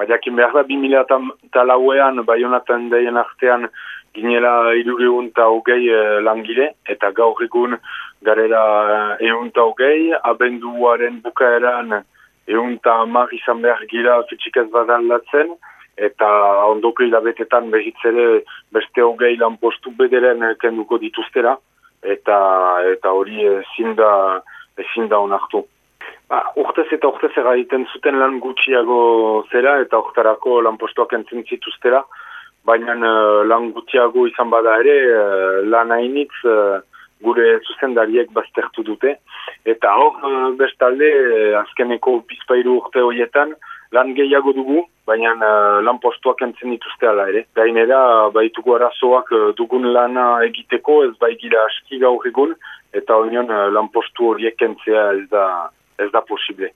Baiakin behar da, 2000 eta lauean, bai honaten daien artean, ginela irugeun eta hogei e, langile, eta gaur egun garera egun eta hogei, abenduaren bukaeran egun eta amar izan behar gira fitxik ez badaldatzen, eta ondoko hilabetetan behitz ere beste hogei lan postu bederen kenduko dituztera, eta eta hori ezin da, ezin da onartu. Ba, urtez eta urtez egiten zuten lan gutxiago zera eta urtarako lan postuak entzun zituztera, baina uh, lan gutxiago izan bada ere uh, lan hainitz uh, gure zuzendariek baztertu dute. Eta hor, uh, bestalde, uh, azkeneko bizpairu urte horietan, lan gehiago dugu, baina uh, lan postuak entzen dituzte ala ere. Gainera, baituko arazoak uh, dugun lana egiteko, ez baigira aski gaur egun, eta horion uh, lan postu horiek entzea ez da ez da posible.